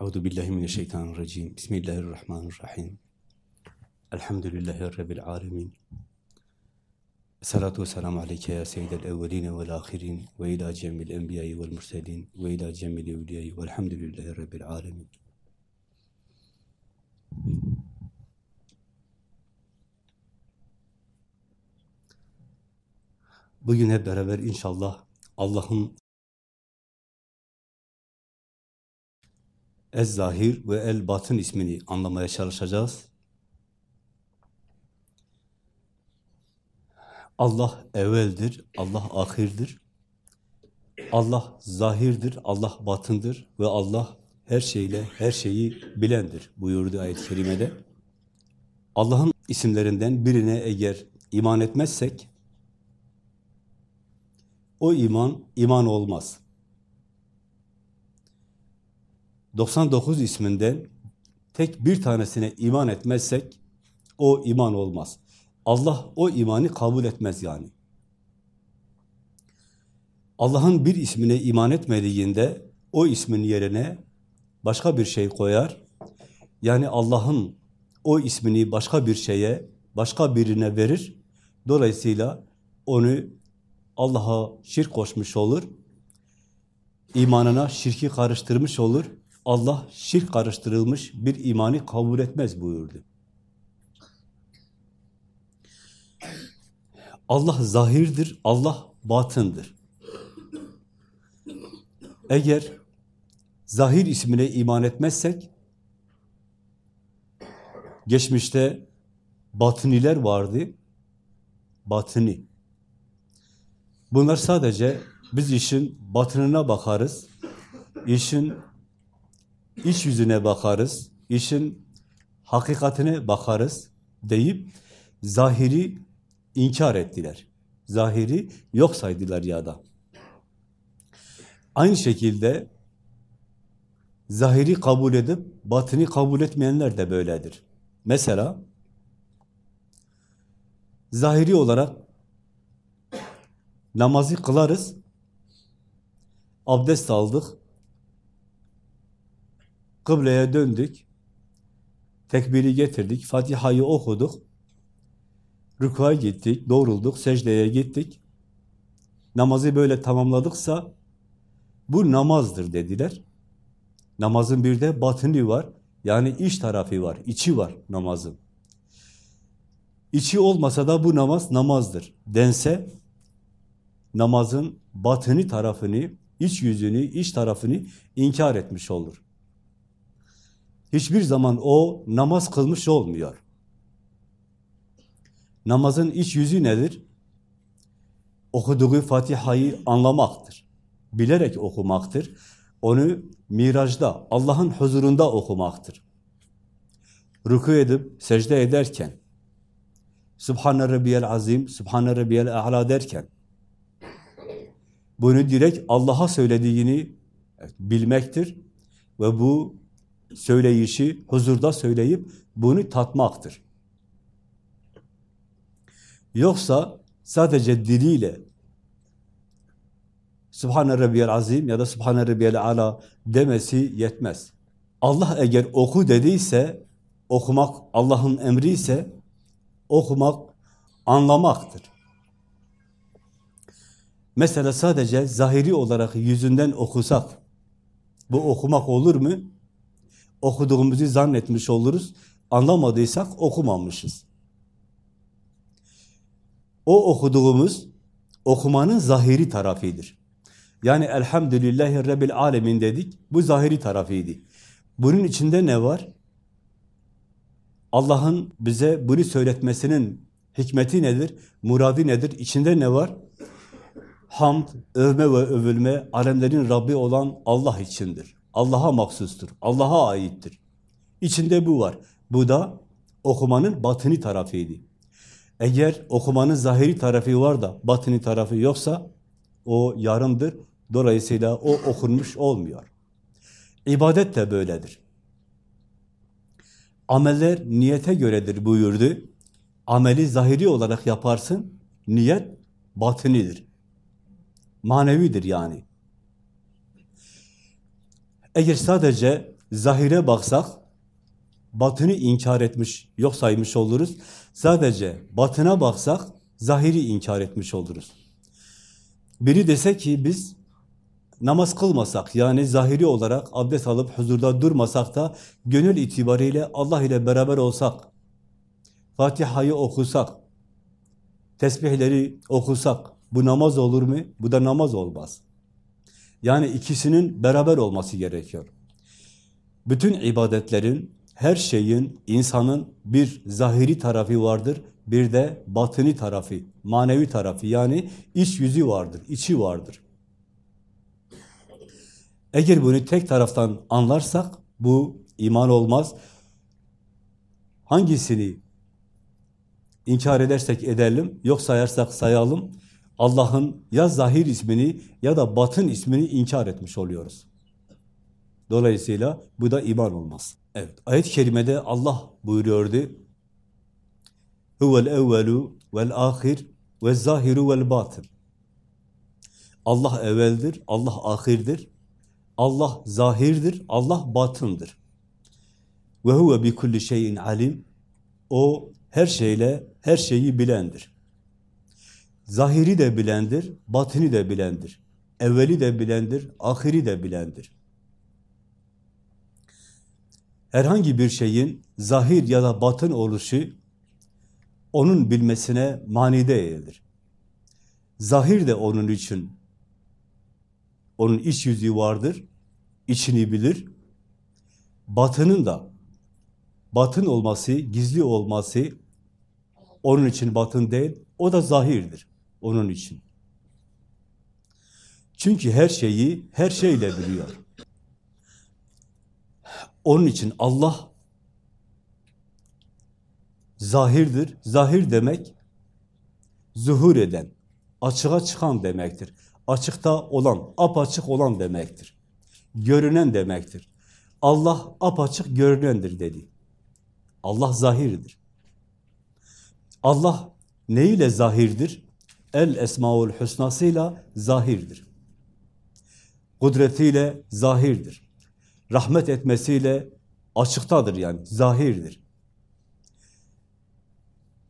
Euzu billahi mineşşeytanirracim. Bismillahirrahmanirrahim. Elhamdülillahi rabbil alamin. Salatu vesselamu aleyke ya seyyidel evvelin ve'l ahirin ve ila cemil enbiya'i ve'l murselin ve ila cemil evliya'i ve'lhamdülillahi rabbil alamin. Bugün hep beraber inşallah Allah'ın Ez-Zahir ve El-Batın ismini anlamaya çalışacağız. Allah evveldir, Allah ahirdir. Allah zahirdir, Allah batındır ve Allah her şeyle her şeyi bilendir buyurdu ayet-i kerimede. Allah'ın isimlerinden birine eğer iman etmezsek, o iman, iman olmaz. 99 isminden tek bir tanesine iman etmezsek, o iman olmaz. Allah o imanı kabul etmez yani. Allah'ın bir ismine iman etmediğinde, o ismin yerine başka bir şey koyar. Yani Allah'ın o ismini başka bir şeye, başka birine verir. Dolayısıyla onu Allah'a şirk koşmuş olur. İmanına şirki karıştırmış olur. Allah şirk karıştırılmış bir imanı kabul etmez buyurdu. Allah zahirdir, Allah batındır. Eğer zahir ismine iman etmezsek, geçmişte batıniler vardı, batıni. Bunlar sadece biz işin batınına bakarız, işin iç yüzüne bakarız, işin hakikatine bakarız deyip zahiri inkar ettiler. Zahiri yok saydılar ya da. Aynı şekilde zahiri kabul edip batını kabul etmeyenler de böyledir. Mesela zahiri olarak namazı kılarız, abdest aldık, kıbleye döndük, tekbiri getirdik, Fatiha'yı okuduk, rükûa gittik, doğrulduk, secdeye gittik, namazı böyle tamamladıksa bu namazdır dediler. Namazın bir de batını var, yani iç tarafı var, içi var namazın. İçi olmasa da bu namaz namazdır dense, namazın batını tarafını, iç yüzünü, iç tarafını inkar etmiş olur. Hiçbir zaman o namaz kılmış olmuyor. Namazın iç yüzü nedir? Okuduğu Fatiha'yı anlamaktır. Bilerek okumaktır. Onu mirajda, Allah'ın huzurunda okumaktır. Ruku edip secde ederken, Subhane Rabbiyel Azim, Subhane Rabbiyel A'la derken, bunu direkt Allah'a söylediğini bilmektir ve bu söyleyişi huzurda söyleyip bunu tatmaktır. Yoksa sadece diliyle Subhane Rabbiyel Azim ya da Subhane Rabbiyel Ala demesi yetmez. Allah eğer oku dediyse, okumak Allah'ın emri ise, okumak anlamaktır. Mesela sadece zahiri olarak yüzünden okusak, bu okumak olur mu? Okuduğumuzu zannetmiş oluruz. Anlamadıysak okumamışız. O okuduğumuz okumanın zahiri tarafıdır. Yani elhamdülillahi rabbil alemin dedik. Bu zahiri tarafıydı. Bunun içinde ne var? Allah'ın bize bunu söyletmesinin hikmeti nedir? Muradı nedir? İçinde ne var? Hamd, övme ve övülme alemlerin Rabbi olan Allah içindir. Allah'a mahsustur. Allah'a aittir. İçinde bu var. Bu da okumanın batını tarafıydı. Eğer okumanın zahiri tarafı var da batını tarafı yoksa o yarımdır. Dolayısıyla o okunmuş olmuyor. İbadet de böyledir. Ameller niyete göredir buyurdu. Ameli zahiri olarak yaparsın, niyet batınidir. Manevidir yani. Eğer sadece zahire baksak, batını inkar etmiş, yok saymış oluruz. Sadece batına baksak, zahiri inkar etmiş oluruz. Biri dese ki biz namaz kılmasak, yani zahiri olarak abdest alıp huzurda durmasak da gönül itibariyle Allah ile beraber olsak, Fatiha'yı okusak, tesbihleri okusak, bu namaz olur mu? Bu da namaz olmaz. Yani ikisinin beraber olması gerekiyor. Bütün ibadetlerin, her şeyin, insanın bir zahiri tarafı vardır, bir de batını tarafı, manevi tarafı yani iç yüzü vardır, içi vardır. Eğer bunu tek taraftan anlarsak bu iman olmaz. Hangisini inkar edersek edelim, yok sayarsak sayalım. Allah'ın ya zahir ismini ya da batın ismini inkar etmiş oluyoruz. Dolayısıyla bu da iman olmaz. Evet, ayet-i kerimede Allah buyuruyordu. Huvel evvelu vel ahir ve zahiru vel batın. Allah evveldir, Allah ahirdir, Allah zahirdir, Allah batındır. Ve huve bi kulli şeyin alim. O her şeyle her şeyi bilendir. Zahiri de bilendir, batını da bilendir. Evveli de bilendir, ahiri de bilendir. Herhangi bir şeyin zahir ya da batın oluşu onun bilmesine mani değildir. Zahir de onun için onun iç yüzü vardır, içini bilir. Batının da batın olması, gizli olması onun için batın değil, o da zahirdir onun için. Çünkü her şeyi her şeyle biliyor. Onun için Allah zahirdir. Zahir demek zuhur eden, açığa çıkan demektir. Açıkta olan, apaçık olan demektir. Görünen demektir. Allah apaçık görünendir dedi. Allah zahirdir. Allah neyle zahirdir? El Esmaül Hüsnasıyla zahirdir. Kudretiyle zahirdir. Rahmet etmesiyle açıktadır yani, zahirdir.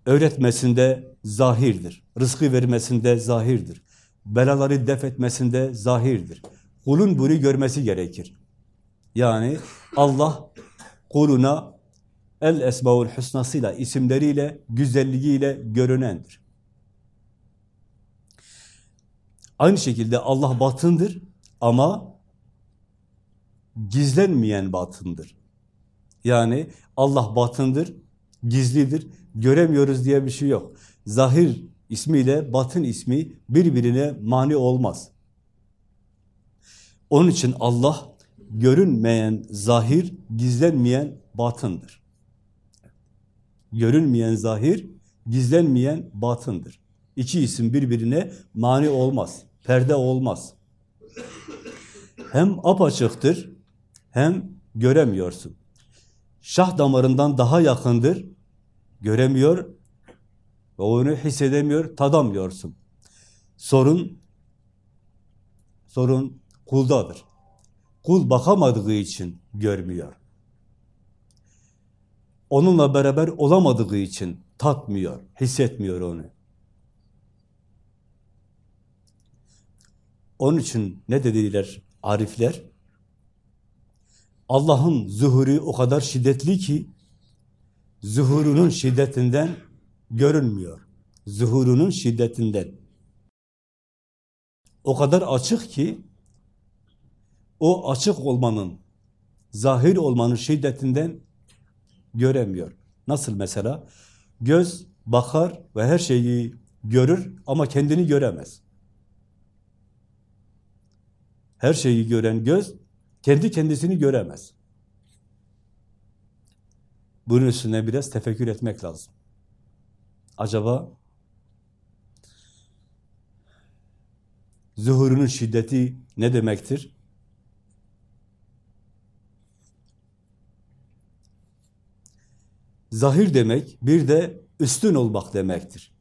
Öğretmesinde zahirdir. Rızkı vermesinde zahirdir. Belaları def etmesinde zahirdir. Kulun bunu görmesi gerekir. Yani Allah kuluna El Esmaül Hüsnasıyla, isimleriyle, güzelliğiyle görünendir. Aynı şekilde Allah batındır ama gizlenmeyen batındır. Yani Allah batındır, gizlidir, göremiyoruz diye bir şey yok. Zahir ismiyle batın ismi birbirine mani olmaz. Onun için Allah görünmeyen zahir, gizlenmeyen batındır. Görünmeyen zahir, gizlenmeyen batındır. İki isim birbirine mani olmaz, perde olmaz. Hem apaçıktır, hem göremiyorsun. Şah damarından daha yakındır, göremiyor ve onu hissedemiyor, tadamıyorsun. Sorun, sorun kuldadır. Kul bakamadığı için görmüyor. Onunla beraber olamadığı için tatmıyor, hissetmiyor onu. Onun için ne dediler arifler? Allah'ın zuhuru o kadar şiddetli ki zuhurunun şiddetinden görünmüyor. Zuhurunun şiddetinden. O kadar açık ki o açık olmanın, zahir olmanın şiddetinden göremiyor. Nasıl mesela? Göz bakar ve her şeyi görür ama kendini göremez. Her şeyi gören göz kendi kendisini göremez. Bunun üstüne biraz tefekkür etmek lazım. Acaba zuhurunun şiddeti ne demektir? Zahir demek bir de üstün olmak demektir.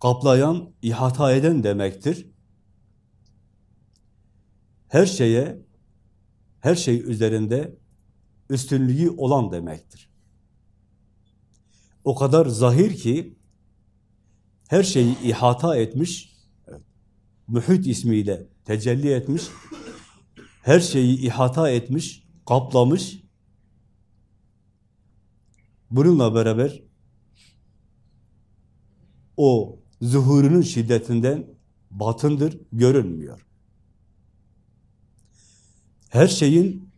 Kaplayan, ihata eden demektir. Her şeye her şey üzerinde üstünlüğü olan demektir. O kadar zahir ki her şeyi ihata etmiş, mühit ismiyle tecelli etmiş, her şeyi ihata etmiş, kaplamış. Bununla beraber o zuhurunun şiddetinden batındır, görünmüyor. Her şeyin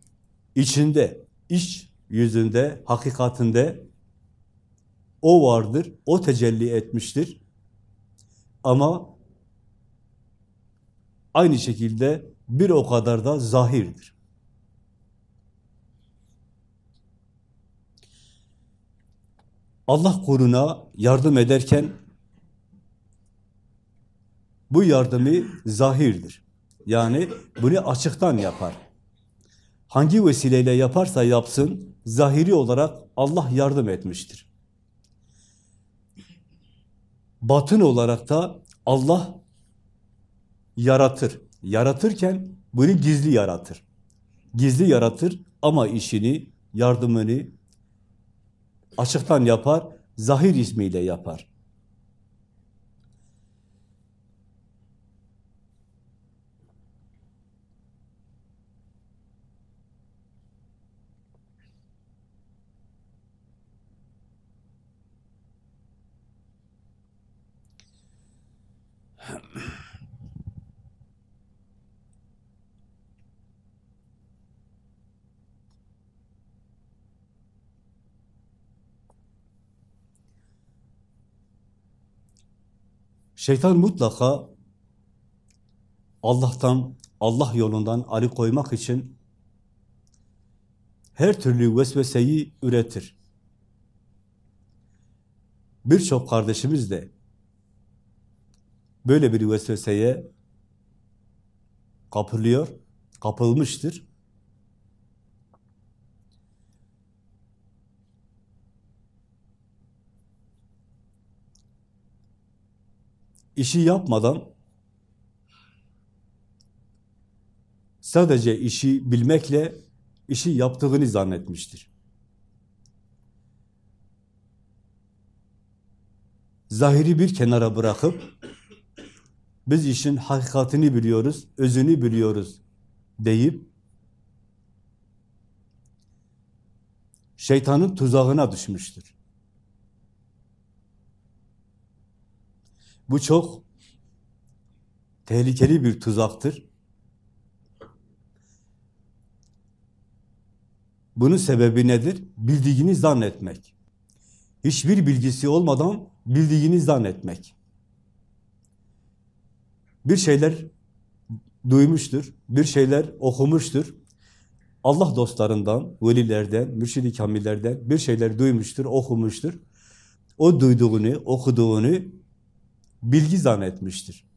içinde, iç yüzünde, hakikatinde o vardır, o tecelli etmiştir. Ama aynı şekilde bir o kadar da zahirdir. Allah kuruna yardım ederken bu yardımı zahirdir. Yani bunu açıktan yapar. Hangi vesileyle yaparsa yapsın, zahiri olarak Allah yardım etmiştir. Batın olarak da Allah yaratır. Yaratırken bunu gizli yaratır. Gizli yaratır ama işini, yardımını açıktan yapar, zahir ismiyle yapar. Şeytan mutlaka Allah'tan, Allah yolundan arı koymak için her türlü vesveseyi üretir. Birçok kardeşimiz de böyle bir vesveseye kapılıyor, kapılmıştır. işi yapmadan sadece işi bilmekle işi yaptığını zannetmiştir. Zahiri bir kenara bırakıp biz işin hakikatini biliyoruz, özünü biliyoruz deyip şeytanın tuzağına düşmüştür. Bu çok tehlikeli bir tuzaktır. Bunun sebebi nedir? Bildiğini zannetmek. Hiçbir bilgisi olmadan bildiğini zannetmek. Bir şeyler duymuştur, bir şeyler okumuştur. Allah dostlarından, velilerden, mürşid-i kamillerden bir şeyler duymuştur, okumuştur. O duyduğunu, okuduğunu bilgi zannetmiştir.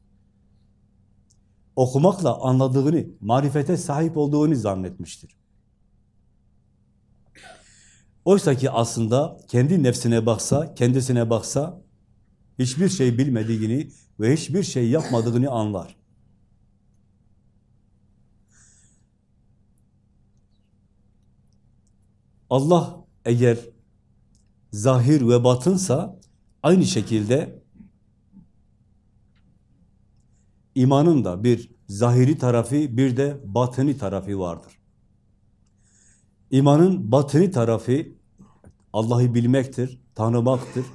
Okumakla anladığını, marifete sahip olduğunu zannetmiştir. Oysa ki aslında kendi nefsine baksa, kendisine baksa, hiçbir şey bilmediğini ve hiçbir şey yapmadığını anlar. Allah eğer zahir ve batınsa aynı şekilde İmanın da bir zahiri tarafı, bir de batını tarafı vardır. İmanın batını tarafı Allah'ı bilmektir, tanımaktır,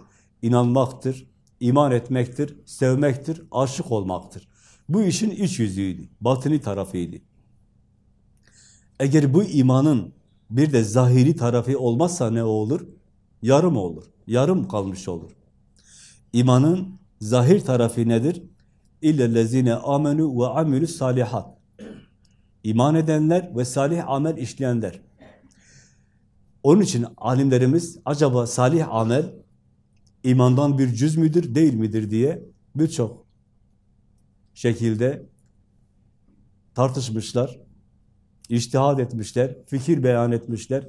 inanmaktır, iman etmektir, sevmektir, aşık olmaktır. Bu işin iç yüzüydü, batını tarafıydı. Eğer bu imanın bir de zahiri tarafı olmazsa ne olur? Yarım olur, yarım kalmış olur. İmanın zahir tarafı nedir? İllellezine amenu ve amilü salihat. İman edenler ve salih amel işleyenler. Onun için alimlerimiz acaba salih amel imandan bir cüz müdür, değil midir diye birçok şekilde tartışmışlar, iştihad etmişler, fikir beyan etmişler.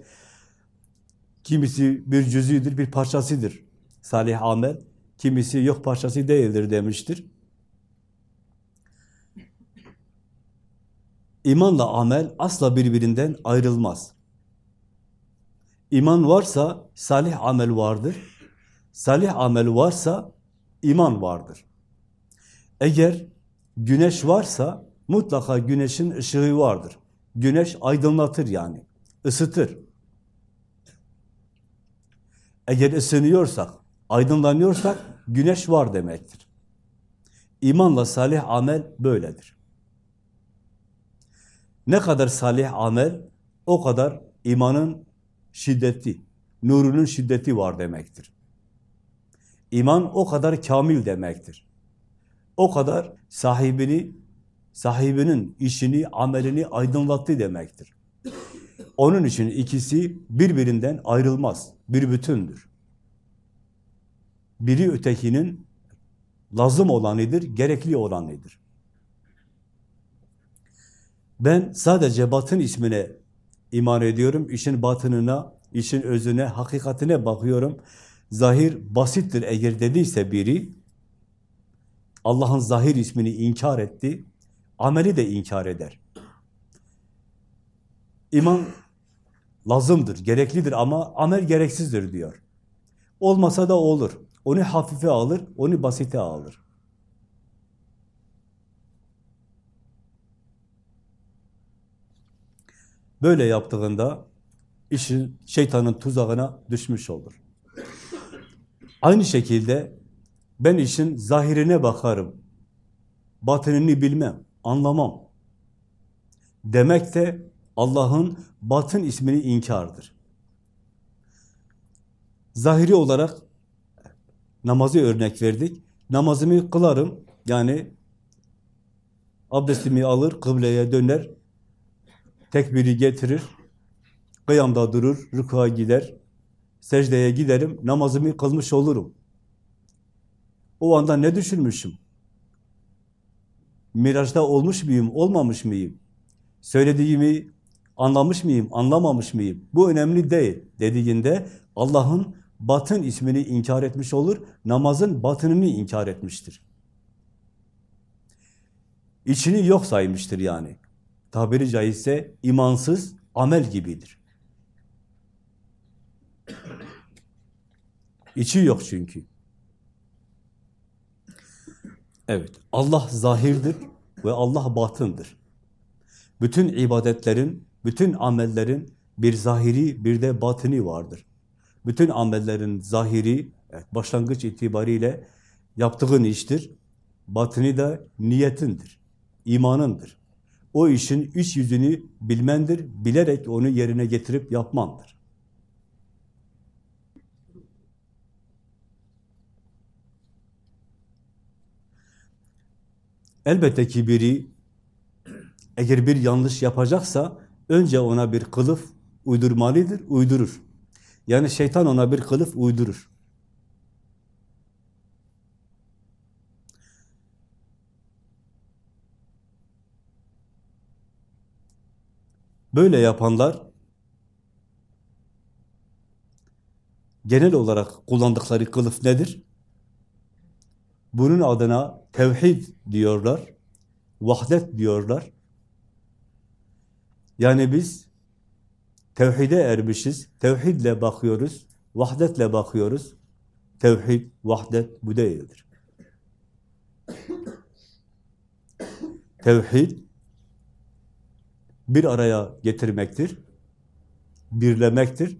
Kimisi bir cüzüdür, bir parçasıdır salih amel. Kimisi yok parçası değildir demiştir. İmanla amel asla birbirinden ayrılmaz. İman varsa salih amel vardır. Salih amel varsa iman vardır. Eğer güneş varsa mutlaka güneşin ışığı vardır. Güneş aydınlatır yani, ısıtır. Eğer ısınıyorsak, aydınlanıyorsak güneş var demektir. İmanla salih amel böyledir. Ne kadar salih amel, o kadar imanın şiddeti, nurunun şiddeti var demektir. İman o kadar kamil demektir. O kadar sahibini, sahibinin işini, amelini aydınlattı demektir. Onun için ikisi birbirinden ayrılmaz, bir bütündür. Biri ötekinin lazım olanıdır, gerekli olanıdır. Ben sadece batın ismine iman ediyorum, işin batınına, işin özüne, hakikatine bakıyorum. Zahir basittir eğer dediyse biri, Allah'ın zahir ismini inkar etti, ameli de inkar eder. İman lazımdır, gereklidir ama amel gereksizdir diyor. Olmasa da olur. Onu hafife alır, onu basite alır. Böyle yaptığında işin şeytanın tuzağına düşmüş olur. Aynı şekilde ben işin zahirine bakarım. Batınını bilmem, anlamam. Demek de Allah'ın batın ismini inkardır. Zahiri olarak namazı örnek verdik. Namazımı kılarım. Yani abdestimi alır, kıbleye döner, tekbiri getirir, kıyamda durur, rükuğa gider, secdeye giderim, namazımı kılmış olurum. O anda ne düşünmüşüm? Miraçta olmuş muyum, olmamış mıyım? Söylediğimi anlamış mıyım, anlamamış mıyım? Bu önemli değil dediğinde Allah'ın batın ismini inkar etmiş olur, namazın batınını inkar etmiştir. İçini yok saymıştır yani. Tabiri caizse imansız amel gibidir. İçi yok çünkü. Evet, Allah zahirdir ve Allah batındır. Bütün ibadetlerin, bütün amellerin bir zahiri, bir de batını vardır. Bütün amellerin zahiri, evet, başlangıç itibariyle yaptığın iştir. Batını da niyetindir, imanındır. O işin iç yüzünü bilmendir, bilerek onu yerine getirip yapmandır. Elbette ki biri eğer bir yanlış yapacaksa önce ona bir kılıf uydurmalıdır, uydurur. Yani şeytan ona bir kılıf uydurur. Böyle yapanlar genel olarak kullandıkları kılıf nedir? Bunun adına tevhid diyorlar, vahdet diyorlar. Yani biz tevhide ermişiz, tevhidle bakıyoruz, vahdetle bakıyoruz. Tevhid, vahdet bu değildir. Tevhid bir araya getirmektir, birlemektir.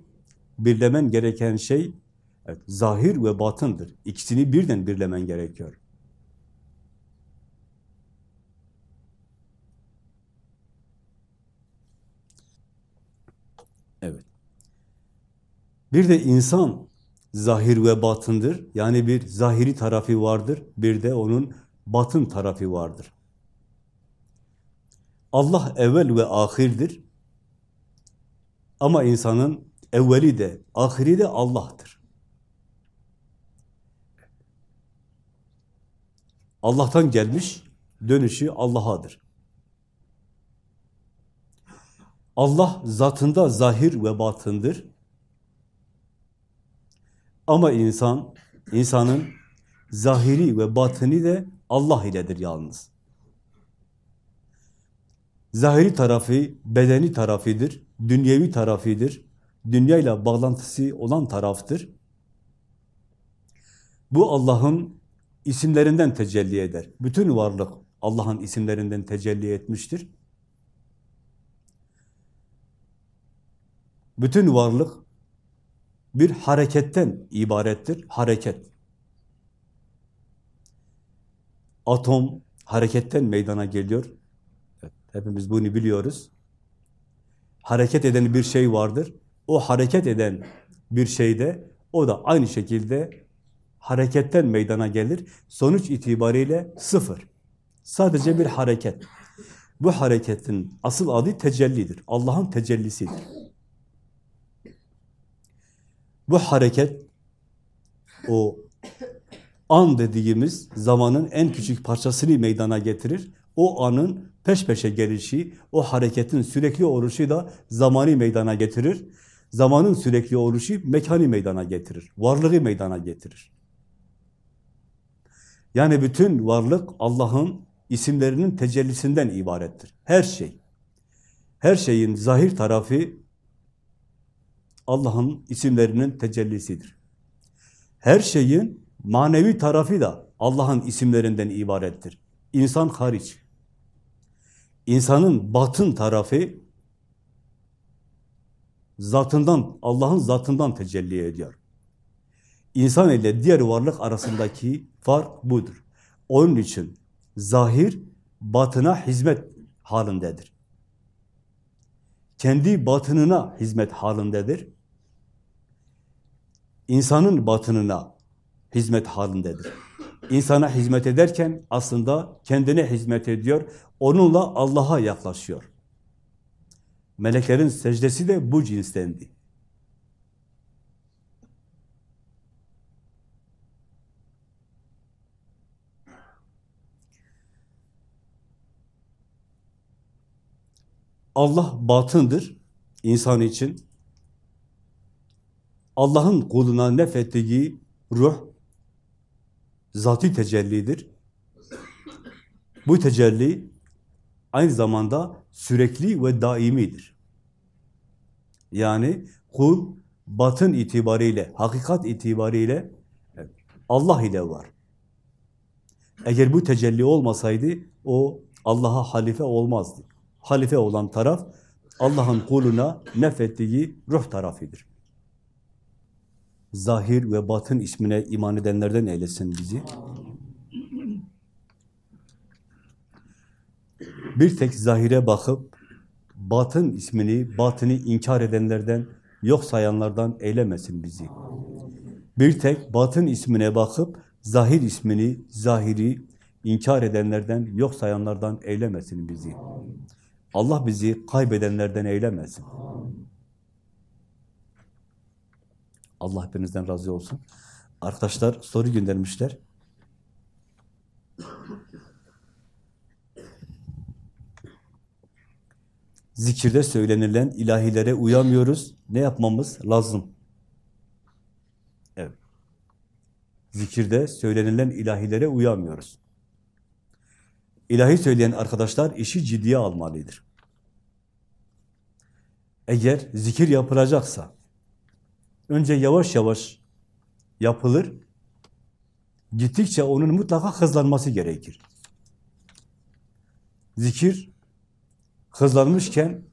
Birlemen gereken şey evet, zahir ve batındır. İkisini birden birlemen gerekiyor. Evet. Bir de insan zahir ve batındır. Yani bir zahiri tarafı vardır, bir de onun batın tarafı vardır. Allah evvel ve ahirdir. Ama insanın evveli de, ahiri de Allah'tır. Allah'tan gelmiş, dönüşü Allah'adır. Allah zatında zahir ve batındır. Ama insan, insanın zahiri ve batını de Allah iledir yalnız. Zahiri tarafı, bedeni tarafıdır, dünyevi tarafıdır, dünyayla bağlantısı olan taraftır. Bu Allah'ın isimlerinden tecelli eder. Bütün varlık Allah'ın isimlerinden tecelli etmiştir. Bütün varlık bir hareketten ibarettir. Hareket. Atom hareketten meydana geliyor. Hepimiz bunu biliyoruz. Hareket eden bir şey vardır. O hareket eden bir şeyde o da aynı şekilde hareketten meydana gelir. Sonuç itibariyle sıfır. Sadece bir hareket. Bu hareketin asıl adı tecellidir. Allah'ın tecellisidir. Bu hareket o an dediğimiz zamanın en küçük parçasını meydana getirir. O anın peş peşe gelişi, o hareketin sürekli oluşu da zamanı meydana getirir. Zamanın sürekli oluşu mekanı meydana getirir. Varlığı meydana getirir. Yani bütün varlık Allah'ın isimlerinin tecellisinden ibarettir. Her şey. Her şeyin zahir tarafı Allah'ın isimlerinin tecellisidir. Her şeyin manevi tarafı da Allah'ın isimlerinden ibarettir. İnsan hariç. İnsanın batın tarafı zatından, Allah'ın zatından tecelli ediyor. İnsan ile diğer varlık arasındaki fark budur. Onun için zahir batına hizmet halindedir. Kendi batınına hizmet halindedir. İnsanın batınına hizmet halindedir. İnsana hizmet ederken aslında kendine hizmet ediyor. Onunla Allah'a yaklaşıyor. Meleklerin secdesi de bu cinstendi. Allah batındır insan için. Allah'ın kuluna nefettiği ruh zati tecellidir. Bu tecelli aynı zamanda sürekli ve daimidir. Yani kul batın itibariyle, hakikat itibariyle Allah ile var. Eğer bu tecelli olmasaydı o Allah'a halife olmazdı. Halife olan taraf Allah'ın kuluna nefettiği ruh tarafıdır. Zahir ve batın ismine iman edenlerden eylesin bizi. Bir tek zahire bakıp batın ismini, batını inkar edenlerden, yok sayanlardan eylemesin bizi. Bir tek batın ismine bakıp zahir ismini, zahiri inkar edenlerden, yok sayanlardan eylemesin bizi. Allah bizi kaybedenlerden eylemesin. Allah hepinizden razı olsun. Arkadaşlar soru göndermişler. Zikirde söylenilen ilahilere uyamıyoruz. Ne yapmamız lazım? Evet. Zikirde söylenilen ilahilere uyamıyoruz. İlahi söyleyen arkadaşlar işi ciddiye almalıdır. Eğer zikir yapılacaksa, önce yavaş yavaş yapılır, gittikçe onun mutlaka hızlanması gerekir. Zikir hızlanmışken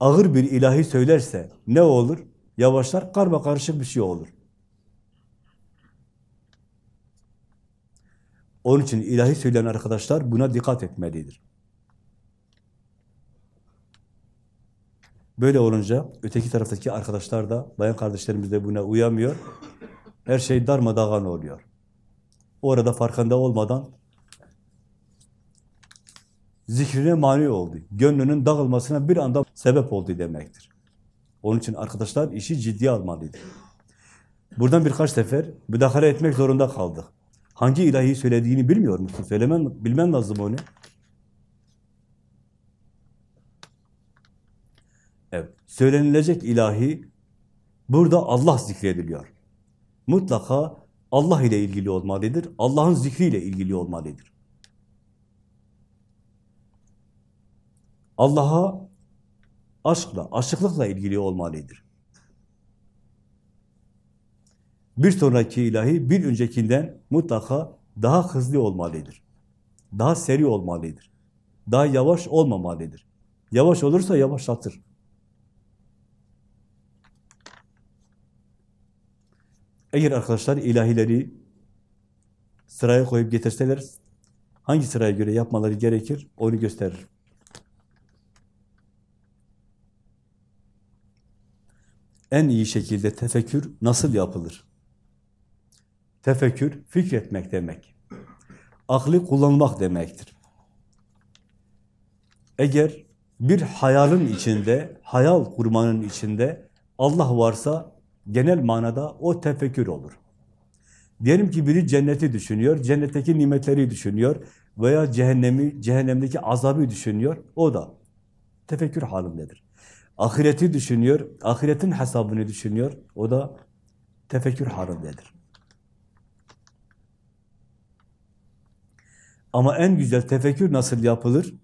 ağır bir ilahi söylerse ne olur? Yavaşlar, karma karışık bir şey olur. Onun için ilahi söyleyen arkadaşlar buna dikkat etmelidir. Böyle olunca öteki taraftaki arkadaşlar da, bayan kardeşlerimiz de buna uyamıyor. Her şey darmadağın oluyor. Orada farkında olmadan zikrine mani oldu. Gönlünün dağılmasına bir anda sebep oldu demektir. Onun için arkadaşlar işi ciddiye almalıydı. Buradan birkaç sefer müdahale etmek zorunda kaldık. Hangi ilahi söylediğini bilmiyor musun? Söylemen, bilmen lazım onu. Evet, söylenilecek ilahi burada Allah zikrediliyor. Mutlaka Allah ile ilgili olmalıdır. Allah'ın zikriyle ilgili olmalıdır. Allah'a aşkla, aşıklıkla ilgili olmalıdır. Bir sonraki ilahi bir öncekinden mutlaka daha hızlı olmalıdır. Daha seri olmalıdır. Daha yavaş olmamalıdır. Yavaş olursa yavaşlatır. Eğer arkadaşlar ilahileri sıraya koyup getirseler hangi sıraya göre yapmaları gerekir onu gösterir. En iyi şekilde tefekkür nasıl yapılır? Tefekkür, fikretmek demek. Aklı kullanmak demektir. Eğer bir hayalin içinde, hayal kurmanın içinde Allah varsa genel manada o tefekkür olur. Diyelim ki biri cenneti düşünüyor, cennetteki nimetleri düşünüyor veya cehennemi, cehennemdeki azabı düşünüyor. O da tefekkür halindedir. Ahireti düşünüyor, ahiretin hesabını düşünüyor. O da tefekkür halindedir. Ama en güzel tefekkür nasıl yapılır?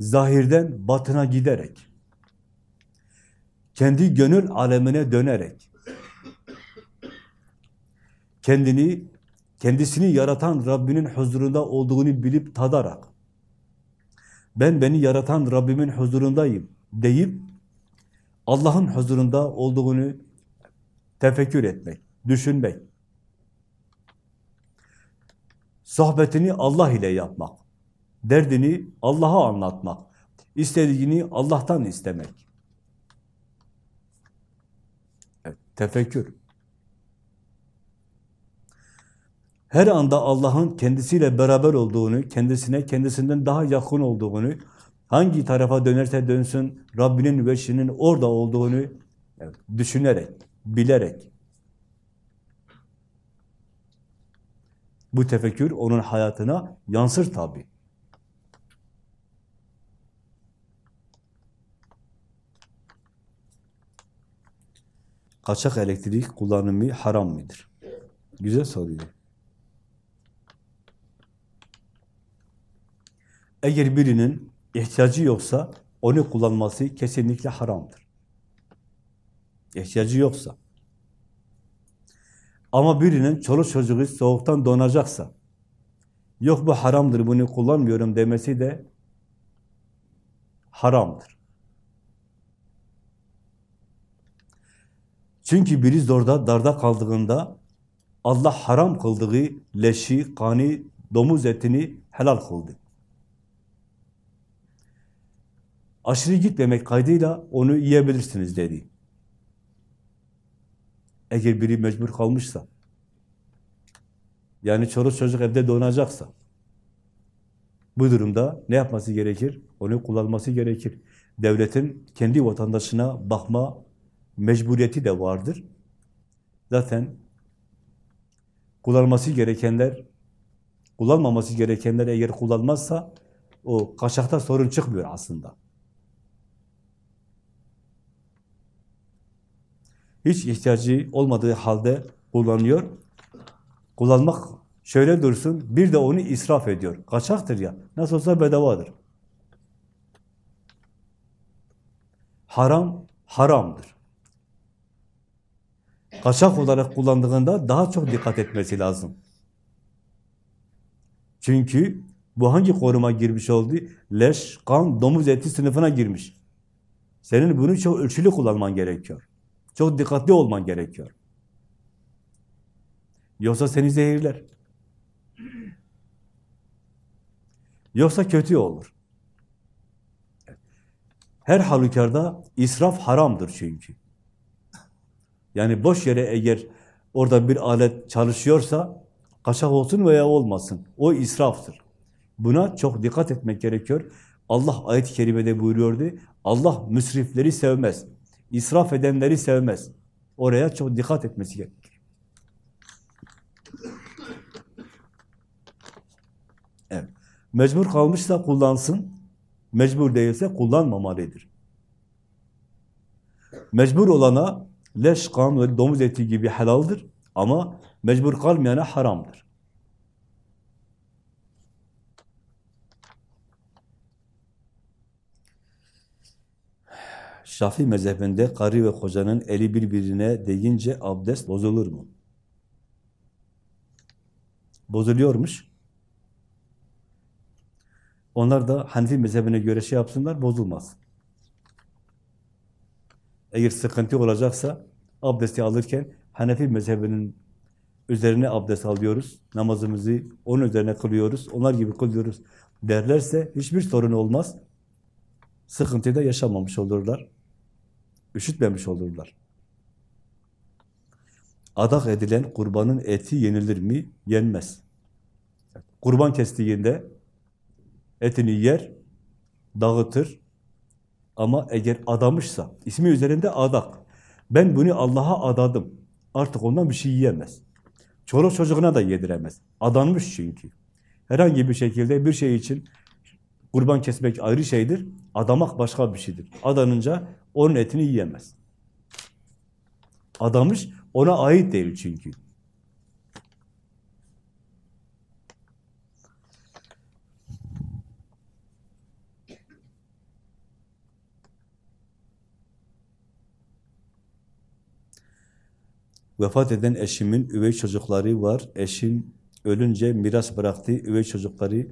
Zahirden batına giderek, kendi gönül alemine dönerek, kendini, kendisini yaratan Rabbinin huzurunda olduğunu bilip tadarak, ben beni yaratan Rabbimin huzurundayım deyip, Allah'ın huzurunda olduğunu tefekkür etmek, düşünmek, sohbetini Allah ile yapmak, derdini Allah'a anlatmak, istediğini Allah'tan istemek. Evet, tefekkür. Her anda Allah'ın kendisiyle beraber olduğunu, kendisine kendisinden daha yakın olduğunu, hangi tarafa dönerse dönsün Rabbinin veşinin orada olduğunu evet, düşünerek, bilerek. Bu tefekkür onun hayatına yansır tabi. Kaçak elektrik kullanımı haram mıdır? Güzel soruydu. Eğer birinin ihtiyacı yoksa onu kullanması kesinlikle haramdır. İhtiyacı yoksa. Ama birinin çoluk çocuğu soğuktan donacaksa, yok bu haramdır, bunu kullanmıyorum demesi de haramdır. Çünkü biri zorda, darda kaldığında Allah haram kıldığı leşi, kanı, domuz etini helal kıldı. Aşırı gitmemek kaydıyla onu yiyebilirsiniz dedi. Eğer biri mecbur kalmışsa, yani çoluk çocuk evde donacaksa, bu durumda ne yapması gerekir? Onu kullanması gerekir. Devletin kendi vatandaşına bakma mecburiyeti de vardır. Zaten kullanması gerekenler, kullanmaması gerekenler eğer kullanmazsa o kaçakta sorun çıkmıyor aslında. Hiç ihtiyacı olmadığı halde kullanıyor. Kullanmak şöyle dursun, bir de onu israf ediyor. Kaçaktır ya, nasıl olsa bedavadır. Haram, haramdır. Kaçak olarak kullandığında daha çok dikkat etmesi lazım. Çünkü bu hangi koruma girmiş oldu? Leş, kan, domuz eti sınıfına girmiş. Senin bunu çok ölçülü kullanman gerekiyor. Çok dikkatli olman gerekiyor. Yoksa seni zehirler. Yoksa kötü olur. Her halükarda israf haramdır çünkü. Yani boş yere eğer orada bir alet çalışıyorsa kaçak olsun veya olmasın. O israftır. Buna çok dikkat etmek gerekiyor. Allah ayet-i kerimede buyuruyordu. Allah müsrifleri sevmez. İsraf edenleri sevmez. Oraya çok dikkat etmesi gerekir. Evet. Mecbur kalmışsa kullansın. Mecbur değilse kullanmamalıdır. Mecbur olana leş, kan ve domuz eti gibi helaldir ama mecbur kalmayana haramdır. Şafii mezhebinde karı ve kocanın eli birbirine değince abdest bozulur mu? Bozuluyormuş. Onlar da Hanefi mezhebine göre şey yapsınlar, bozulmaz. Eğer sıkıntı olacaksa abdesti alırken Hanefi mezhebinin üzerine abdest alıyoruz, namazımızı onun üzerine kılıyoruz, onlar gibi kılıyoruz derlerse hiçbir sorun olmaz. Sıkıntı da yaşamamış olurlar. Üşütmemiş olurlar. Adak edilen kurbanın eti yenilir mi? Yenmez. Kurban kestiğinde etini yer, dağıtır. Ama eğer adamışsa, ismi üzerinde adak. Ben bunu Allah'a adadım. Artık ondan bir şey yiyemez. Çoluk çocuğuna da yediremez. Adanmış çünkü. Herhangi bir şekilde bir şey için kurban kesmek ayrı şeydir. Adamak başka bir şeydir. Adanınca onun etini yiyemez. Adamış, ona ait değil çünkü. Vefat eden eşimin üvey çocukları var. Eşim ölünce miras bıraktı. Üvey çocukları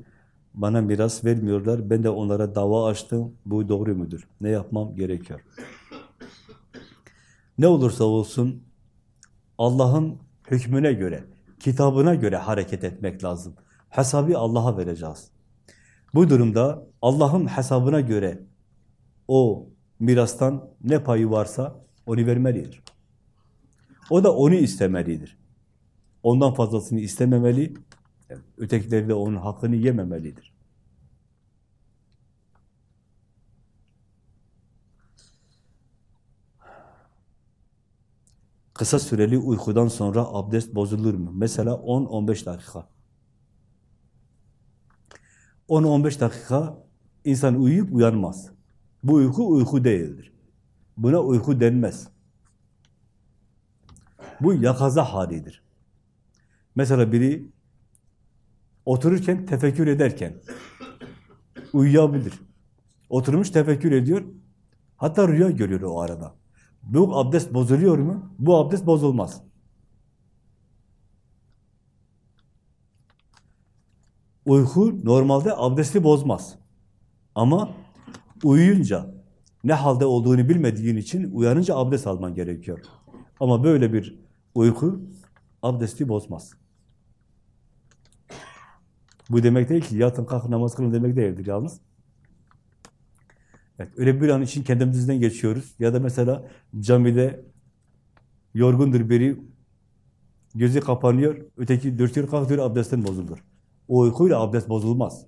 bana miras vermiyorlar. Ben de onlara dava açtım. Bu doğru mudur? Ne yapmam gerekiyor? Ne olursa olsun Allah'ın hükmüne göre, kitabına göre hareket etmek lazım. Hesabı Allah'a vereceğiz. Bu durumda Allah'ın hesabına göre o mirastan ne payı varsa onu vermelidir. O da onu istemelidir. Ondan fazlasını istememeli, ötekileri de onun hakkını yememelidir. Kısa süreli uykudan sonra abdest bozulur mu? Mesela 10-15 dakika. 10-15 dakika insan uyuyup uyanmaz. Bu uyku uyku değildir. Buna uyku denmez. Bu yakaza halidir. Mesela biri otururken, tefekkür ederken uyuyabilir. Oturmuş tefekkür ediyor, hatta rüya görüyor o arada. Bu abdest bozuluyor mu? Bu abdest bozulmaz. Uyku normalde abdesti bozmaz. Ama uyuyunca ne halde olduğunu bilmediğin için uyanınca abdest alman gerekiyor. Ama böyle bir uyku abdesti bozmaz. Bu demek değil ki yatın kalkın namaz kılın demek değildir yalnız. Evet, öyle bir an için kendimizden geçiyoruz. Ya da mesela camide yorgundur biri, gözü kapanıyor, öteki dürtüyor, kalkıyor, abdestten bozulur. O uykuyla abdest bozulmaz.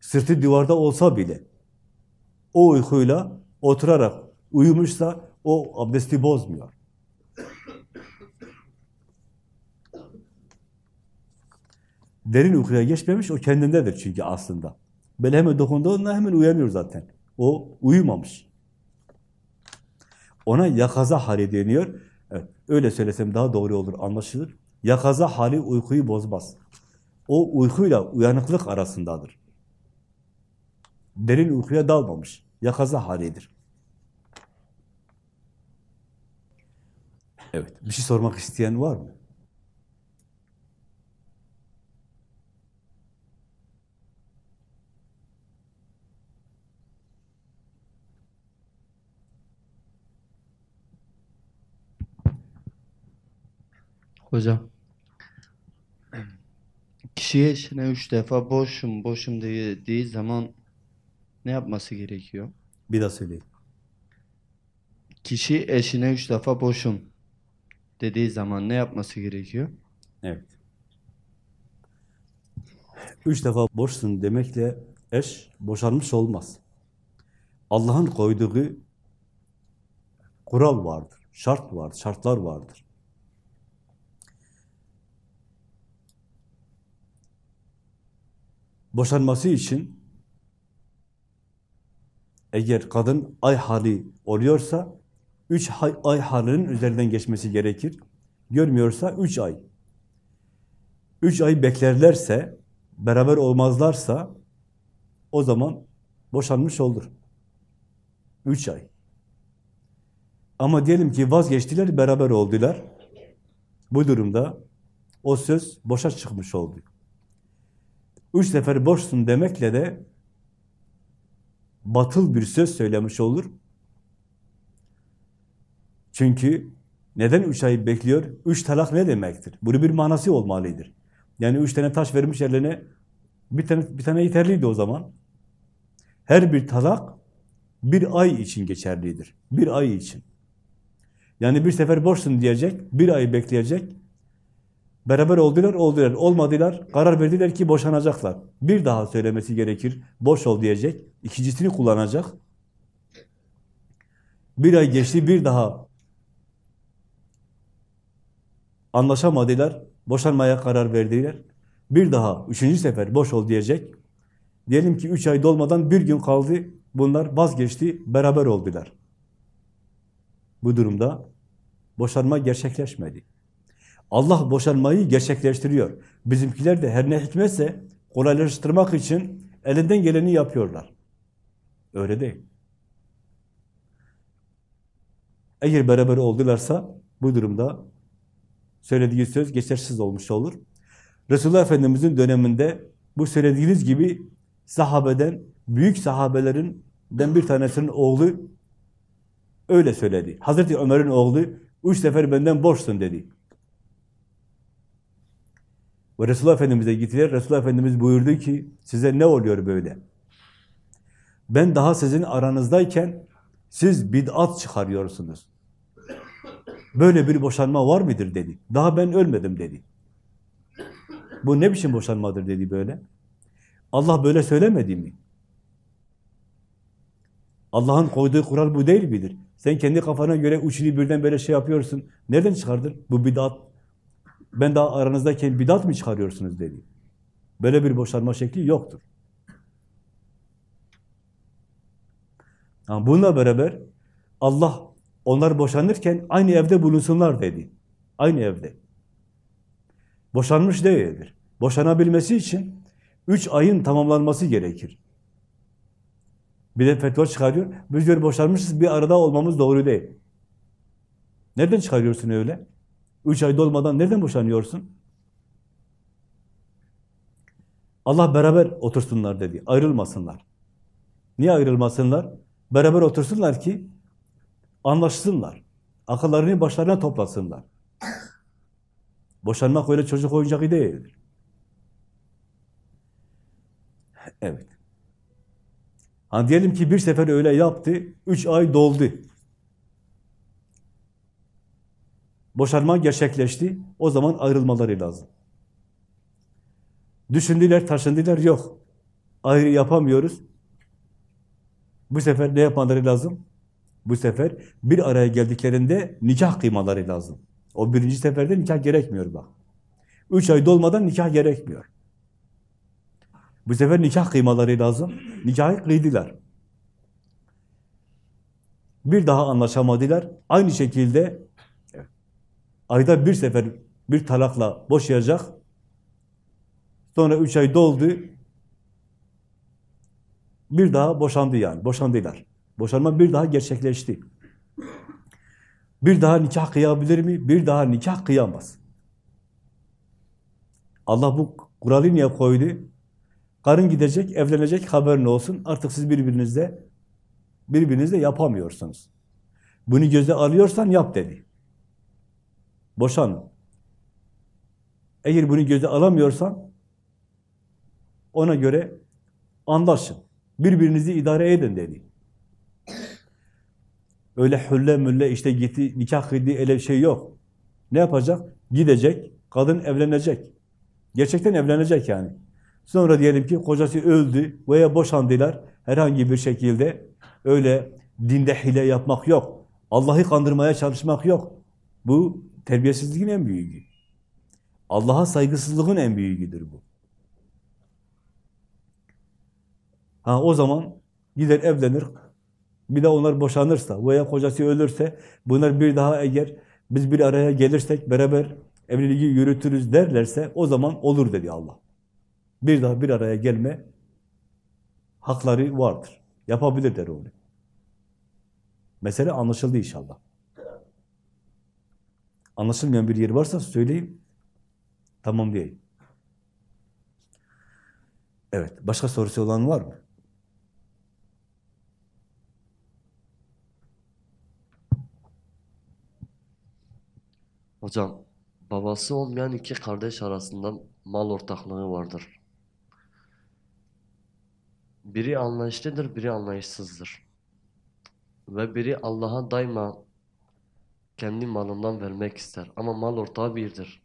Sırtı duvarda olsa bile, o uykuyla oturarak uyumuşsa, o abdesti bozmuyor. Derin uykuya geçmemiş, o kendindedir çünkü aslında. Böyle hemen dokunduğunda hemen uyanıyor zaten. O uyumamış. Ona yakaza hali deniyor. Evet, öyle söylesem daha doğru olur, anlaşılır. Yakaza hali uykuyu bozmaz. O uykuyla uyanıklık arasındadır. Derin uykuya dalmamış. Yakaza halidir. Evet, bir şey sormak isteyen var mı? Hocam. Kişi eşine üç defa boşum boşum dediği zaman ne yapması gerekiyor? Bir daha söyleyin. Kişi eşine üç defa boşum dediği zaman ne yapması gerekiyor? Evet. Üç defa boşsun demekle eş boşanmış olmaz. Allah'ın koyduğu kural vardır, şart vardır, şartlar vardır. Boşanması için eğer kadın ay hali oluyorsa üç ay, ay halinin üzerinden geçmesi gerekir. Görmüyorsa üç ay. Üç ay beklerlerse, beraber olmazlarsa o zaman boşanmış olur. Üç ay. Ama diyelim ki vazgeçtiler, beraber oldular. Bu durumda o söz boşa çıkmış oldu. Üç sefer boşsun demekle de batıl bir söz söylemiş olur. Çünkü neden üç ay bekliyor? Üç talak ne demektir? Bunun bir manası olmalıdır. Yani üç tane taş vermiş eline bir tane, bir tane yeterliydi o zaman. Her bir talak bir ay için geçerlidir. Bir ay için. Yani bir sefer boşsun diyecek, bir ay bekleyecek. Beraber oldular, oldular. Olmadılar, karar verdiler ki boşanacaklar. Bir daha söylemesi gerekir, boş ol diyecek. İkincisini kullanacak. Bir ay geçti, bir daha anlaşamadılar, boşanmaya karar verdiler. Bir daha, üçüncü sefer boş ol diyecek. Diyelim ki üç ay dolmadan bir gün kaldı, bunlar vazgeçti, beraber oldular. Bu durumda boşanma gerçekleşmedi. Allah boşanmayı gerçekleştiriyor. Bizimkiler de her ne hikmetse kolaylaştırmak için elinden geleni yapıyorlar. Öyle değil. Eğer beraber oldularsa bu durumda söylediği söz geçersiz olmuş olur. Resulullah Efendimiz'in döneminde bu söylediğiniz gibi sahabeden, büyük sahabelerinden bir tanesinin oğlu öyle söyledi. Hazreti Ömer'in oğlu üç sefer benden borçsun dedi. Ve Resulullah Efendimiz'e gittiler. Resulullah Efendimiz buyurdu ki size ne oluyor böyle? Ben daha sizin aranızdayken siz bid'at çıkarıyorsunuz. Böyle bir boşanma var mıdır dedi. Daha ben ölmedim dedi. Bu ne biçim boşanmadır dedi böyle. Allah böyle söylemedi mi? Allah'ın koyduğu kural bu değil midir? Sen kendi kafana göre üçünü birden böyle şey yapıyorsun. Nereden çıkardın? Bu bidat. Ben daha aranızdayken bidat mı çıkarıyorsunuz dedi. Böyle bir boşanma şekli yoktur. Ama bununla beraber Allah onlar boşanırken aynı evde bulunsunlar dedi. Aynı evde. Boşanmış değildir. Boşanabilmesi için üç ayın tamamlanması gerekir. Bir de fetva çıkarıyor. Biz diyor boşanmışız bir arada olmamız doğru değil. Nereden çıkarıyorsun öyle? Üç ay dolmadan nereden boşanıyorsun? Allah beraber otursunlar dedi. Ayrılmasınlar. Niye ayrılmasınlar? Beraber otursunlar ki anlaşsınlar. Akıllarını başlarına toplasınlar. Boşanmak öyle çocuk oyuncağı değildir. Evet. Hani diyelim ki bir sefer öyle yaptı, üç ay doldu. Boşanma gerçekleşti, o zaman ayrılmaları lazım. Düşündüler, taşındılar, yok. Ayrı yapamıyoruz. Bu sefer ne yapmaları lazım? Bu sefer bir araya geldiklerinde nikah kıymaları lazım. O birinci seferde nikah gerekmiyor bak. Üç ay dolmadan nikah gerekmiyor. Bu sefer nikah kıymaları lazım. Nikahı kıydılar. Bir daha anlaşamadılar. Aynı şekilde ayda bir sefer bir talakla boşayacak. Sonra üç ay doldu. Bir daha boşandı yani. Boşandılar. Boşanma bir daha gerçekleşti. Bir daha nikah kıyabilir mi? Bir daha nikah kıyamaz. Allah bu kuralı niye koydu? Karın gidecek, evlenecek haberin olsun. Artık siz birbirinizle birbirinizle yapamıyorsunuz. Bunu göze alıyorsan yap dedi. Boşan. Eğer bunu göze alamıyorsan ona göre anlaşın. Birbirinizi idare edin dedi. Öyle hülle mülle işte gitti, nikah kıydı öyle bir şey yok. Ne yapacak? Gidecek, kadın evlenecek. Gerçekten evlenecek yani. Sonra diyelim ki kocası öldü veya boşandılar herhangi bir şekilde öyle dinde hile yapmak yok. Allah'ı kandırmaya çalışmak yok. Bu terbiyesizliğin en büyüğü. Allah'a saygısızlığın en büyüğüdür bu. Ha o zaman gider evlenir. Bir de onlar boşanırsa veya kocası ölürse bunlar bir daha eğer biz bir araya gelirsek beraber evliliği yürütürüz derlerse o zaman olur dedi Allah. Bir daha bir araya gelme hakları vardır. Yapabilirler onu. Mesele anlaşıldı inşallah. Anlaşılmayan bir yer varsa söyleyeyim. Tamam diyeyim. Evet. Başka sorusu olan var mı? Hocam, babası olmayan iki kardeş arasında mal ortaklığı vardır. Biri anlayışlıdır, biri anlayışsızdır. Ve biri Allah'a daima kendi malından vermek ister. Ama mal ortağı birdir.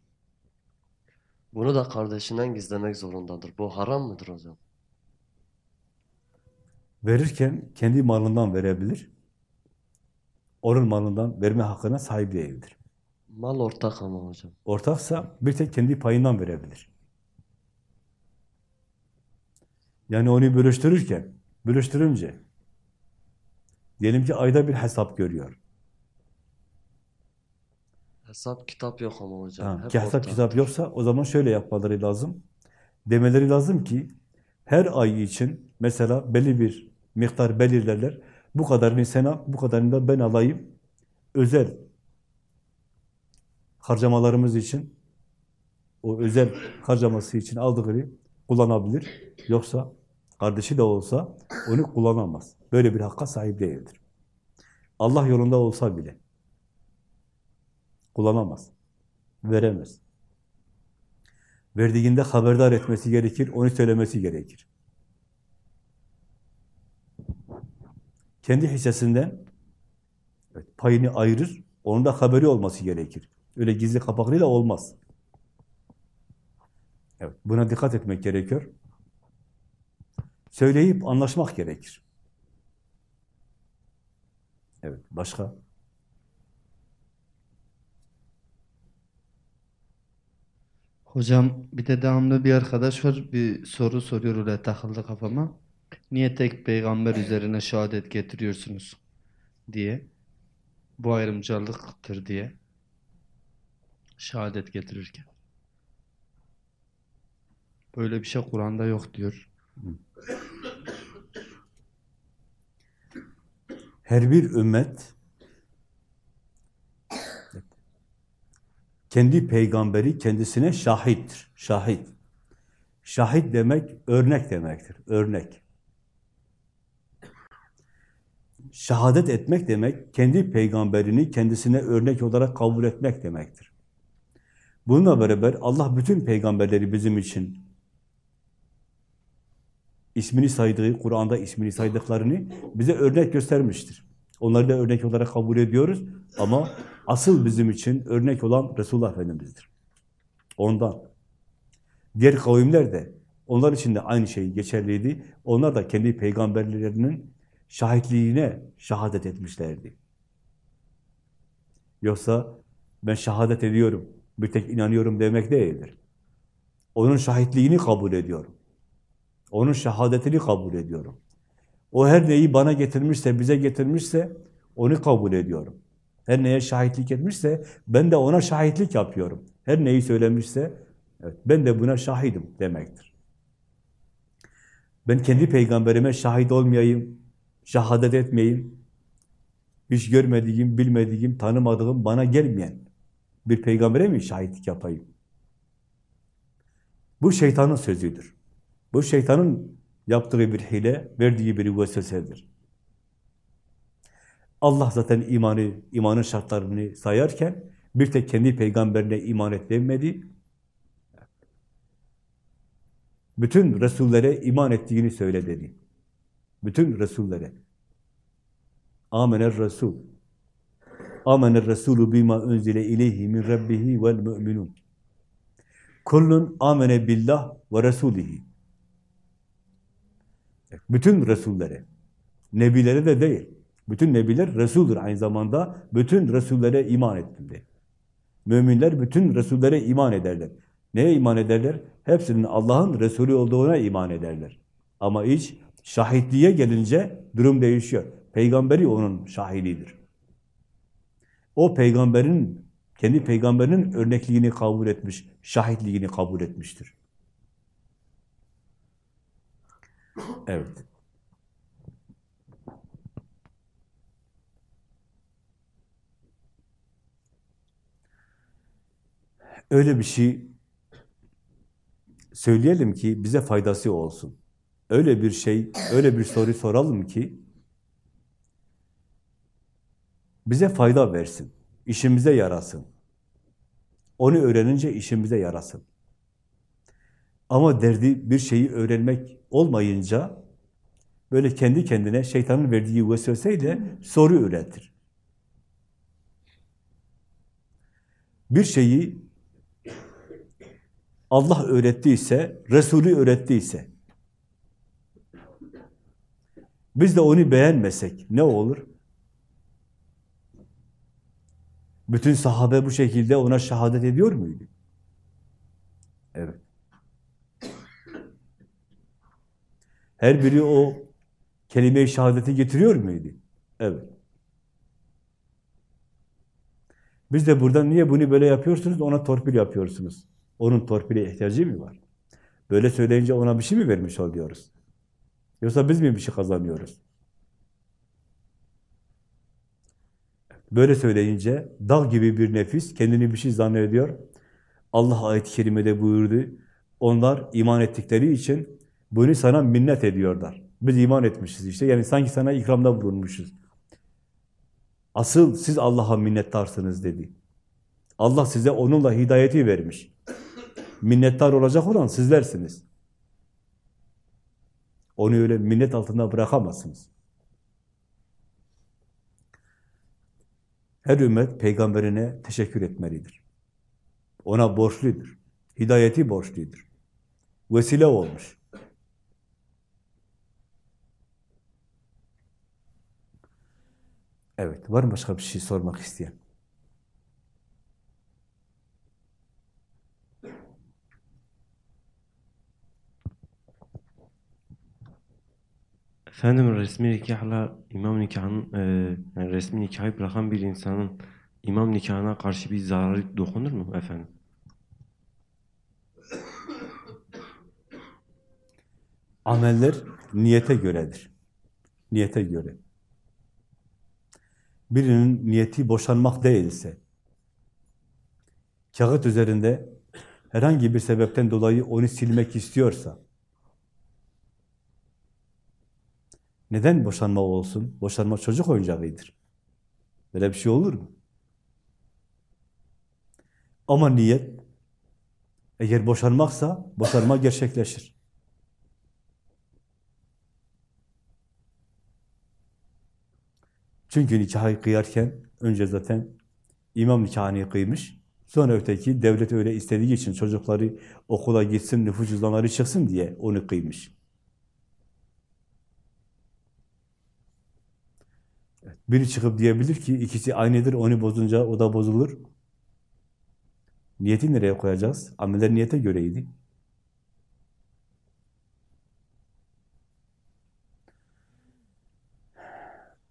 Bunu da kardeşinden gizlemek zorundadır. Bu haram mıdır hocam? Verirken kendi malından verebilir. Onun malından verme hakkına sahip değildir. Mal ortak ama hocam. Ortaksa bir tek kendi payından verebilir. Yani onu bölüştürürken, bölüştürünce diyelim ki ayda bir hesap görüyor. Hesap kitap yok ama hocam. Tamam. Hep Ki hesap ortaktır. kitap yoksa o zaman şöyle yapmaları lazım. Demeleri lazım ki her ay için mesela belli bir miktar belirlerler. Bu kadarını sen al, bu kadarını da ben alayım. Özel harcamalarımız için o özel harcaması için aldığını kullanabilir. Yoksa kardeşi de olsa onu kullanamaz. Böyle bir hakka sahip değildir. Allah yolunda olsa bile kullanamaz. Veremez. Verdiğinde haberdar etmesi gerekir, onu söylemesi gerekir. Kendi hissesinden evet, payını ayırır, onun da haberi olması gerekir. Öyle gizli kapaklıyla olmaz. Evet, buna dikkat etmek gerekiyor. Söyleyip anlaşmak gerekir. Evet, başka? Hocam bir de devamlı bir arkadaş var bir soru soruyor öyle takıldı kafama. Niye tek peygamber üzerine şehadet getiriyorsunuz diye. Bu ayrımcılıktır diye. Şehadet getirirken. Böyle bir şey Kur'an'da yok diyor. Her bir ümmet kendi peygamberi kendisine şahittir. Şahit. Şahit demek örnek demektir. Örnek. Şehadet etmek demek kendi peygamberini kendisine örnek olarak kabul etmek demektir. Bununla beraber Allah bütün peygamberleri bizim için ismini saydığı, Kur'an'da ismini saydıklarını bize örnek göstermiştir. Onları da örnek olarak kabul ediyoruz ama asıl bizim için örnek olan Resulullah Efendimiz'dir. Ondan. Diğer kavimler de onlar için de aynı şey geçerliydi. Onlar da kendi peygamberlerinin şahitliğine şehadet etmişlerdi. Yoksa ben şehadet ediyorum, bir tek inanıyorum demek değildir. Onun şahitliğini kabul ediyorum. Onun şehadetini kabul ediyorum. O her neyi bana getirmişse, bize getirmişse onu kabul ediyorum. Her neye şahitlik etmişse ben de ona şahitlik yapıyorum. Her neyi söylemişse evet, ben de buna şahidim demektir. Ben kendi peygamberime şahit olmayayım, şehadet etmeyeyim, hiç görmediğim, bilmediğim, tanımadığım, bana gelmeyen bir peygambere mi şahitlik yapayım? Bu şeytanın sözüdür. Bu şeytanın yaptığı bir hile, verdiği bir vesvesedir. Allah zaten imanı, imanın şartlarını sayarken bir tek kendi peygamberine iman et demedi. Bütün Resullere iman ettiğini söyle dedi. Bütün Resullere. Amener Resul. Amener Resulü bima unzile ileyhi min rabbihi vel müminun. Kullun amene billah ve resulihi. Bütün Resullere, Nebilere de değil. Bütün Nebiler Resul'dür aynı zamanda. Bütün Resullere iman ettiler. Müminler bütün Resullere iman ederler. Neye iman ederler? Hepsinin Allah'ın Resulü olduğuna iman ederler. Ama iş şahitliğe gelince durum değişiyor. Peygamberi onun şahididir. O peygamberin, kendi peygamberinin örnekliğini kabul etmiş, şahitliğini kabul etmiştir. Evet. Öyle bir şey söyleyelim ki bize faydası olsun. Öyle bir şey, öyle bir soru soralım ki bize fayda versin, işimize yarasın. Onu öğrenince işimize yarasın. Ama derdi bir şeyi öğrenmek olmayınca böyle kendi kendine şeytanın verdiği vesveseyle soru üretir. Bir şeyi Allah öğrettiyse, Resulü öğrettiyse, biz de onu beğenmesek ne olur? Bütün sahabe bu şekilde ona şehadet ediyor muydu? Evet. Her biri o kelime-i şehadeti getiriyor muydu? Evet. Biz de buradan niye bunu böyle yapıyorsunuz? Ona torpil yapıyorsunuz. Onun torpile ihtiyacı mı var? Böyle söyleyince ona bir şey mi vermiş oluyoruz? Yoksa biz mi bir şey kazanıyoruz? Böyle söyleyince dağ gibi bir nefis kendini bir şey zannediyor. Allah ayet-i kerimede buyurdu. Onlar iman ettikleri için bunu sana minnet ediyorlar. Biz iman etmişiz işte. Yani sanki sana ikramda bulunmuşuz. Asıl siz Allah'a minnettarsınız dedi. Allah size onunla hidayeti vermiş. Minnettar olacak olan sizlersiniz. Onu öyle minnet altında bırakamazsınız. Her ümmet peygamberine teşekkür etmelidir. Ona borçludur. Hidayeti borçludur. Vesile olmuş. Evet, var mı başka bir şey sormak isteyen? Efendim resmi nikahla imam nikahının e, yani resmi nikahı bırakan bir insanın imam nikahına karşı bir zararı dokunur mu efendim? Ameller niyete göredir. Niyete göre. Birinin niyeti boşanmak değilse, kağıt üzerinde herhangi bir sebepten dolayı onu silmek istiyorsa, neden boşanma olsun? Boşanma çocuk oyuncağıdır. Böyle bir şey olur mu? Ama niyet, eğer boşanmaksa, boşanma gerçekleşir. Çünkü nikahı kıyarken önce zaten imam nikahını kıymış. Sonra öteki devlet öyle istediği için çocukları okula gitsin, nüfus cüzdanları çıksın diye onu kıymış. Biri çıkıp diyebilir ki ikisi aynıdır, onu bozunca o da bozulur. Niyeti nereye koyacağız? Ameller niyete göreydi.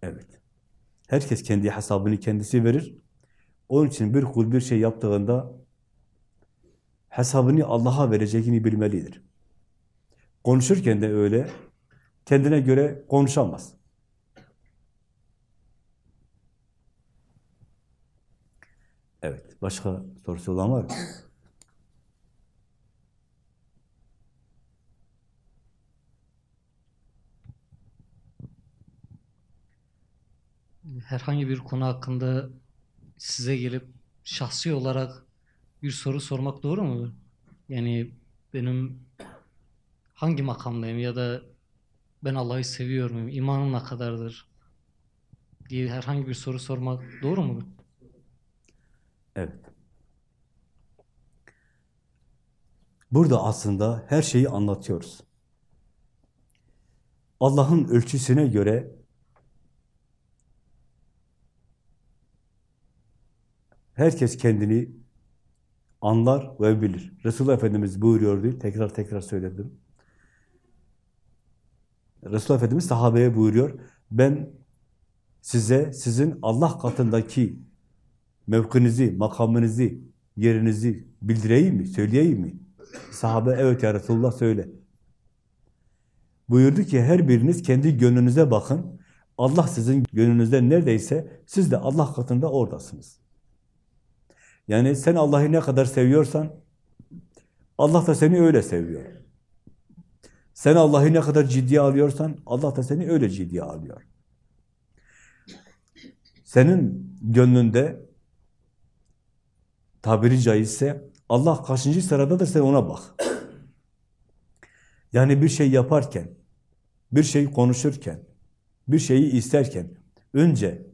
Evet. Herkes kendi hesabını kendisi verir. Onun için bir kul bir şey yaptığında hesabını Allah'a vereceğini bilmelidir. Konuşurken de öyle, kendine göre konuşamaz. Evet, başka sorusu olan var mı? Herhangi bir konu hakkında size gelip şahsi olarak bir soru sormak doğru mu? Yani benim hangi makamdayım ya da ben Allah'ı seviyor muyum? İmanım ne kadardır? diye herhangi bir soru sormak doğru mu? Evet. Burada aslında her şeyi anlatıyoruz. Allah'ın ölçüsüne göre herkes kendini anlar ve bilir. Resulullah Efendimiz buyuruyordu, tekrar tekrar söyledim. Resulullah Efendimiz sahabeye buyuruyor, ben size sizin Allah katındaki mevkinizi, makamınızı, yerinizi bildireyim mi, söyleyeyim mi? Sahabe, evet ya Resulullah söyle. Buyurdu ki her biriniz kendi gönlünüze bakın. Allah sizin gönlünüzde neredeyse siz de Allah katında oradasınız. Yani sen Allah'ı ne kadar seviyorsan Allah da seni öyle seviyor. Sen Allah'ı ne kadar ciddiye alıyorsan Allah da seni öyle ciddiye alıyor. Senin gönlünde tabiri caizse Allah kaçıncı sıradadır sen ona bak. Yani bir şey yaparken, bir şey konuşurken, bir şeyi isterken önce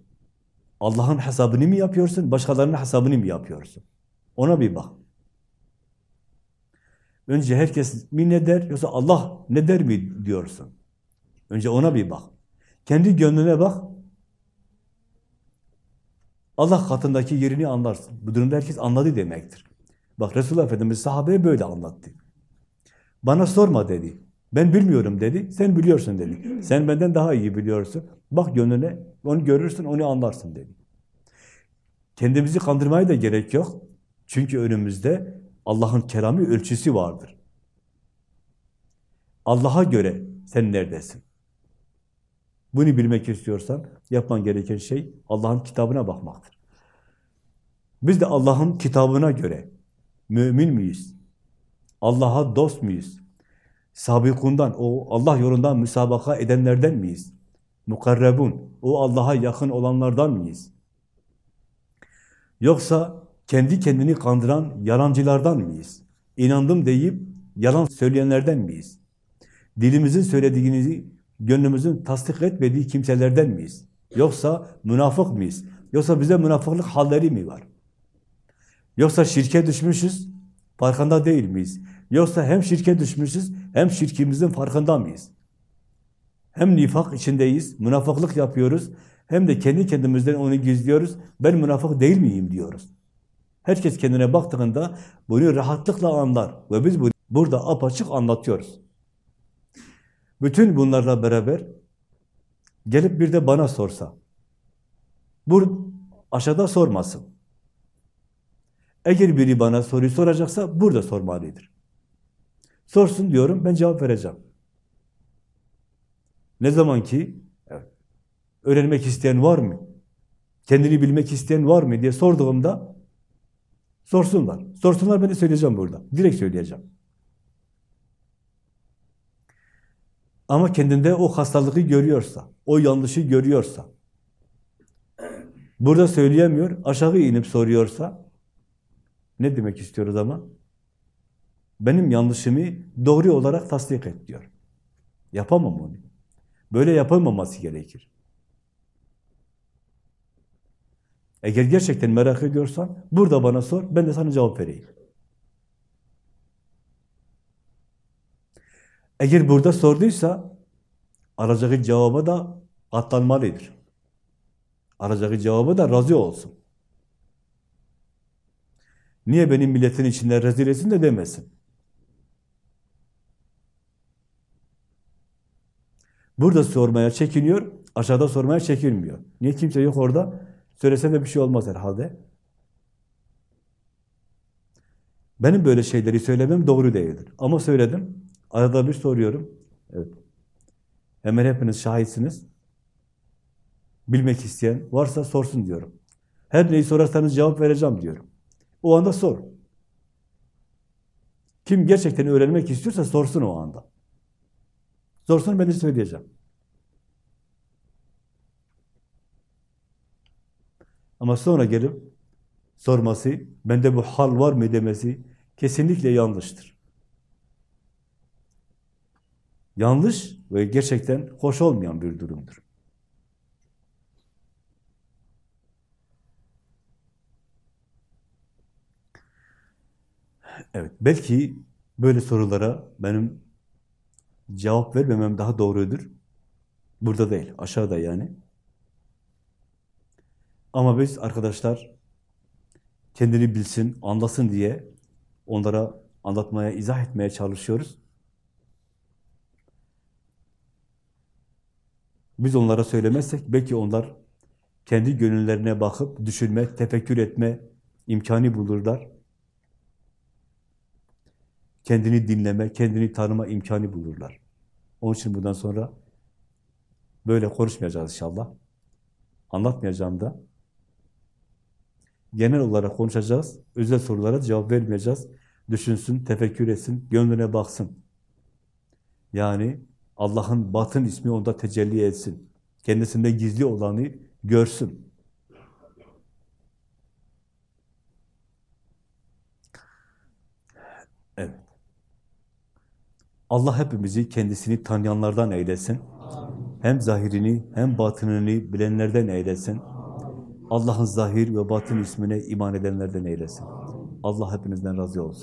Allah'ın hesabını mı yapıyorsun, başkalarının hesabını mı yapıyorsun? Ona bir bak. Önce herkes mi ne der yoksa Allah ne der mi diyorsun? Önce ona bir bak. Kendi gönlüne bak. Allah katındaki yerini anlarsın. Bu durumda herkes anladı demektir. Bak Resulullah Efendimiz sahabeye böyle anlattı. Bana sorma dedi. Ben bilmiyorum dedi. Sen biliyorsun dedi. Sen benden daha iyi biliyorsun. Bak gönlüne, onu görürsün, onu anlarsın dedi. Kendimizi kandırmaya da gerek yok. Çünkü önümüzde Allah'ın kelamı ölçüsü vardır. Allah'a göre sen neredesin? Bunu bilmek istiyorsan yapman gereken şey Allah'ın kitabına bakmaktır. Biz de Allah'ın kitabına göre mümin miyiz? Allah'a dost muyuz? Sabikundan, o Allah yolundan müsabaka edenlerden miyiz? Mukarrebun, o Allah'a yakın olanlardan mıyız? Yoksa kendi kendini kandıran yalancılardan mıyız? İnandım deyip yalan söyleyenlerden miyiz? Dilimizin söylediğini gönlümüzün tasdik etmediği kimselerden miyiz? Yoksa münafık mıyız? Yoksa bize münafıklık halleri mi var? Yoksa şirke düşmüşüz, farkında değil miyiz? Yoksa hem şirke düşmüşüz, hem şirkimizin farkında mıyız? Hem nifak içindeyiz, münafıklık yapıyoruz, hem de kendi kendimizden onu gizliyoruz. Ben münafık değil miyim diyoruz. Herkes kendine baktığında bunu rahatlıkla anlar ve biz bunu burada apaçık anlatıyoruz. Bütün bunlarla beraber gelip bir de bana sorsa, bu aşağıda sormasın. Eğer biri bana soruyu soracaksa burada sormalıdır. Sorsun diyorum, ben cevap vereceğim. Ne zaman ki evet, öğrenmek isteyen var mı? Kendini bilmek isteyen var mı diye sorduğumda sorsunlar. Sorsunlar ben de söyleyeceğim burada. Direkt söyleyeceğim. Ama kendinde o hastalığı görüyorsa, o yanlışı görüyorsa, burada söyleyemiyor, aşağı inip soruyorsa, ne demek istiyoruz ama? Benim yanlışımı doğru olarak tasdik et diyor. Yapamam onu. Böyle yapılmaması gerekir. Eğer gerçekten merak ediyorsan, burada bana sor, ben de sana cevap vereyim. Eğer burada sorduysa, alacağı cevaba da katlanmalıdır. Alacağı cevaba da razı olsun. Niye benim milletin içinde rezil etsin de demesin. Burada sormaya çekiniyor, aşağıda sormaya çekinmiyor. Niye kimse yok orada? Söylesem de bir şey olmaz herhalde. Benim böyle şeyleri söylemem doğru değildir. Ama söyledim. Arada bir soruyorum. Evet. Hemen hepiniz şahitsiniz. Bilmek isteyen varsa sorsun diyorum. Her neyi sorarsanız cevap vereceğim diyorum. O anda sor. Kim gerçekten öğrenmek istiyorsa sorsun o anda. Sorsun ben de söyleyeceğim. Ama sonra gelip sorması, bende bu hal var mı demesi kesinlikle yanlıştır. Yanlış ve gerçekten hoş olmayan bir durumdur. Evet, belki böyle sorulara benim cevap vermemem daha doğrudur. Burada değil, aşağıda yani. Ama biz arkadaşlar kendini bilsin, anlasın diye onlara anlatmaya, izah etmeye çalışıyoruz. Biz onlara söylemezsek belki onlar kendi gönüllerine bakıp düşünme, tefekkür etme imkanı bulurlar. Kendini dinleme, kendini tanıma imkanı bulurlar. Onun için bundan sonra böyle konuşmayacağız inşallah. Anlatmayacağım da. genel olarak konuşacağız. Özel sorulara cevap vermeyeceğiz. Düşünsün, tefekkür etsin, gönlüne baksın. Yani Allah'ın batın ismi onda tecelli etsin. Kendisinde gizli olanı görsün. Evet. Allah hepimizi kendisini tanıyanlardan eylesin. Hem zahirini hem batınını bilenlerden eylesin. Allah'ın zahir ve batın ismine iman edenlerden eylesin. Allah hepinizden razı olsun.